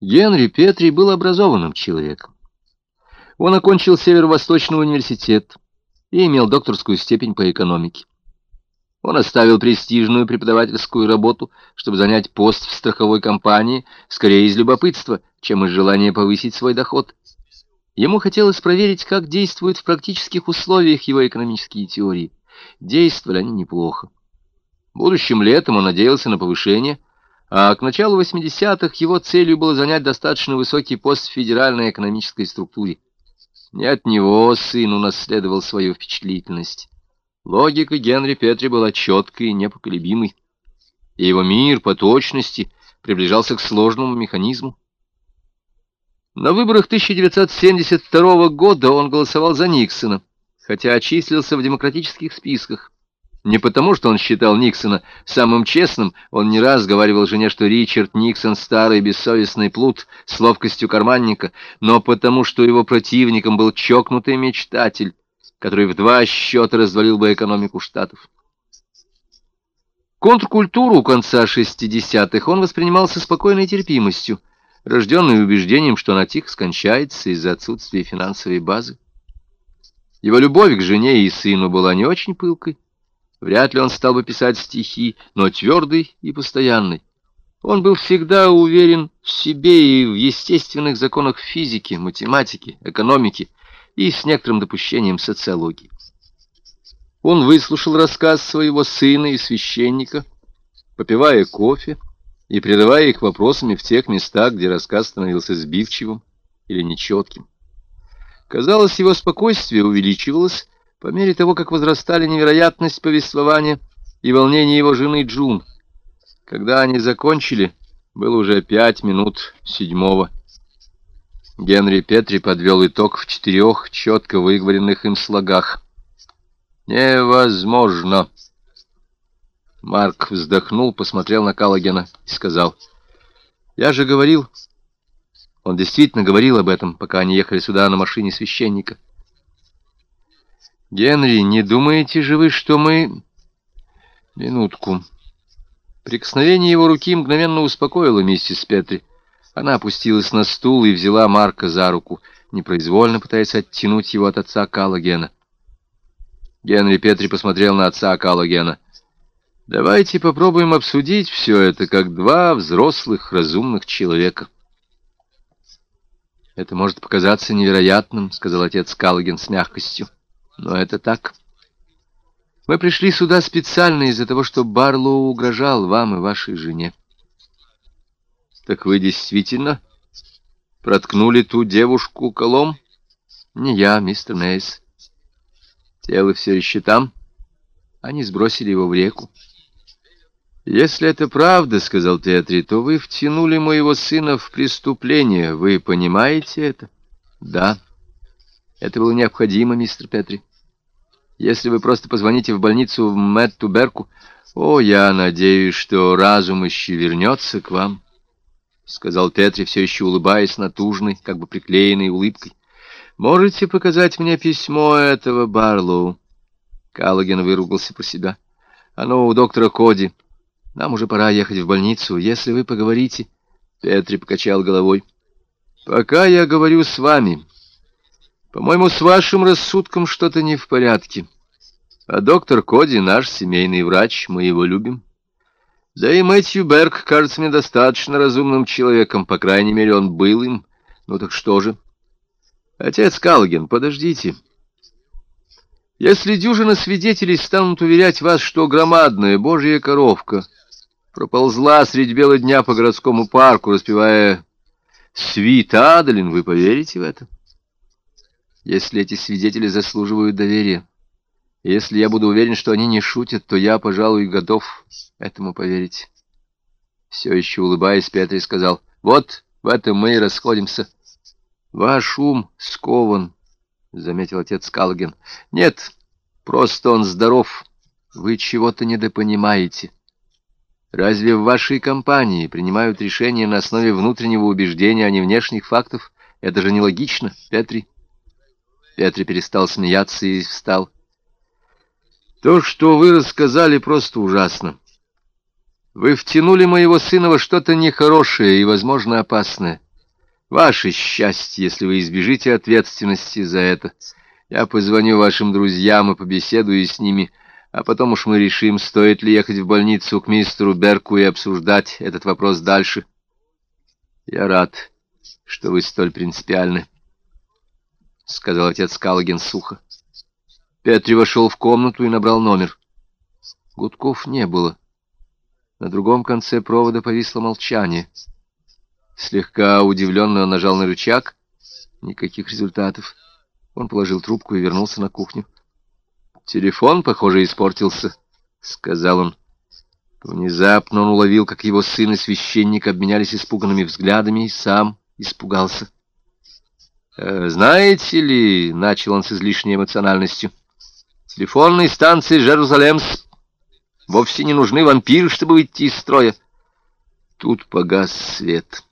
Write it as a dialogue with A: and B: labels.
A: Генри Петри был образованным человеком. Он окончил Северо-Восточный университет и имел докторскую степень по экономике. Он оставил престижную преподавательскую работу, чтобы занять пост в страховой компании, скорее из любопытства, чем из желания повысить свой доход. Ему хотелось проверить, как действуют в практических условиях его экономические теории. Действовали они неплохо. Будущим летом он надеялся на повышение а к началу 80-х его целью было занять достаточно высокий пост в федеральной экономической структуре. Не от него сын унаследовал свою впечатлительность. Логика Генри Петри была четкой и непоколебимой, и его мир по точности приближался к сложному механизму. На выборах 1972 года он голосовал за Никсона, хотя числился в демократических списках. Не потому, что он считал Никсона самым честным, он не раз говорил жене, что Ричард Никсон — старый бессовестный плут с ловкостью карманника, но потому, что его противником был чокнутый мечтатель, который в два счета развалил бы экономику Штатов. Контркультуру конца 60-х он воспринимал со спокойной терпимостью, рожденной убеждением, что она тихо скончается из-за отсутствия финансовой базы. Его любовь к жене и сыну была не очень пылкой, Вряд ли он стал бы писать стихи, но твердый и постоянный. Он был всегда уверен в себе и в естественных законах физики, математики, экономики и с некоторым допущением социологии. Он выслушал рассказ своего сына и священника, попивая кофе и прерывая их вопросами в тех местах, где рассказ становился сбивчивым или нечетким. Казалось, его спокойствие увеличивалось, по мере того, как возрастали невероятность повествования и волнение его жены Джун. Когда они закончили, было уже пять минут седьмого. Генри Петри подвел итог в четырех четко выговоренных им слогах. «Невозможно!» Марк вздохнул, посмотрел на Каллогена и сказал, «Я же говорил...» Он действительно говорил об этом, пока они ехали сюда на машине священника. «Генри, не думаете же вы, что мы...» «Минутку». Прикосновение его руки мгновенно успокоило миссис Петри. Она опустилась на стул и взяла Марка за руку, непроизвольно пытаясь оттянуть его от отца Каллогена. Генри Петри посмотрел на отца Каллогена. «Давайте попробуем обсудить все это, как два взрослых разумных человека». «Это может показаться невероятным», — сказал отец Каллоген с мягкостью. Но это так. Мы пришли сюда специально из-за того, что Барлоу угрожал вам и вашей жене. Так вы действительно проткнули ту девушку колом? Не я, мистер Нейс. Тело все еще там. Они сбросили его в реку. «Если это правда, — сказал Театри, — то вы втянули моего сына в преступление. Вы понимаете это?» «Да». Это было необходимо, мистер Петри. Если вы просто позвоните в больницу в Мэтту Берку... О, я надеюсь, что разум еще вернется к вам, — сказал Петри, все еще улыбаясь натужной, как бы приклеенной улыбкой. Можете показать мне письмо этого Барлоу? Каллоген выругался про себя. Оно у доктора Коди. Нам уже пора ехать в больницу. Если вы поговорите... Петри покачал головой. Пока я говорю с вами, по-моему, с вашим рассудком что-то не в порядке. А доктор Коди наш семейный врач, мы его любим. Да и Мэтью Берг кажется мне достаточно разумным человеком, по крайней мере, он был им. Ну так что же? Отец Калген, подождите. Если дюжина свидетелей станут уверять вас, что громадная божья коровка проползла средь бела дня по городскому парку, распевая «Свит Адалин», вы поверите в это? Если эти свидетели заслуживают доверия. если я буду уверен, что они не шутят, то я, пожалуй, готов этому поверить. Все еще улыбаясь, Петри сказал, «Вот в этом мы и расходимся». «Ваш ум скован», — заметил отец Калген. «Нет, просто он здоров. Вы чего-то недопонимаете. Разве в вашей компании принимают решения на основе внутреннего убеждения, а не внешних фактов? Это же нелогично, Петри». Петри перестал смеяться и встал. «То, что вы рассказали, просто ужасно. Вы втянули моего сына во что-то нехорошее и, возможно, опасное. Ваше счастье, если вы избежите ответственности за это. Я позвоню вашим друзьям и побеседую с ними, а потом уж мы решим, стоит ли ехать в больницу к мистеру Берку и обсуждать этот вопрос дальше. Я рад, что вы столь принципиальны, — сказал отец Каллоген сухо. Петри вошел в комнату и набрал номер. Гудков не было. На другом конце провода повисло молчание. Слегка удивленно он нажал на рычаг. Никаких результатов. Он положил трубку и вернулся на кухню. «Телефон, похоже, испортился», — сказал он. Внезапно он уловил, как его сын и священник обменялись испуганными взглядами, и сам испугался. «Э, «Знаете ли», — начал он с излишней эмоциональностью, — «телефонной станции Жерузалемс Вовсе не нужны вампиры, чтобы выйти из строя. Тут погас свет.